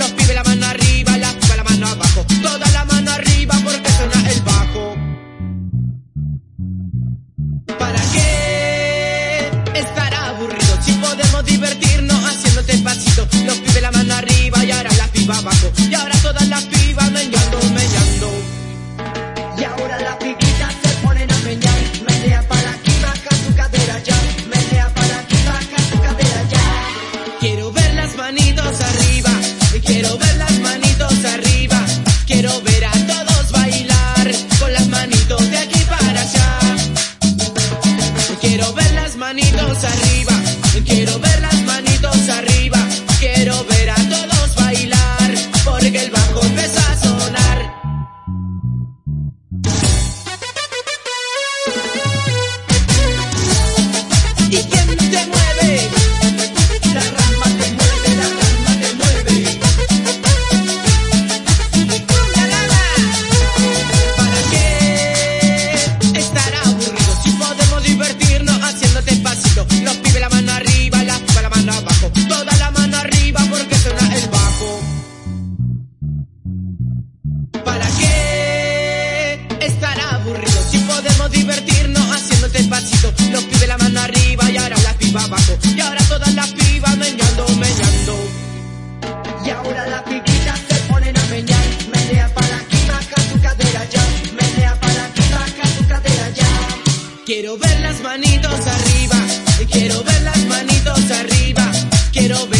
los pibes la mano arriba, las pibas la mano abajo. Toda la mano arriba porque suena el bajo. ¿Para qué estar aburrido si podemos divertirnos haciéndote pasito? Los pibes la mano arriba y ahora la pibas abajo. Y ahora todas las pibas meñando, meñando. Y ahora las pibas Quiero ver las manitos arriba, quiero ver a todos bailar con las manitos de aquí para allá. Quiero ver las manitos arriba, quiero ver las manitos arriba, quiero ver a todos bailar porque el bajo empieza a sonar. Y Ahora las piquitas se ponen a meñar. Menea para aquí, baja tu cadera ya. Menea para aquí, baja tu cadera ya. Quiero ver las manitos arriba. Quiero ver las manitos arriba. Quiero ver.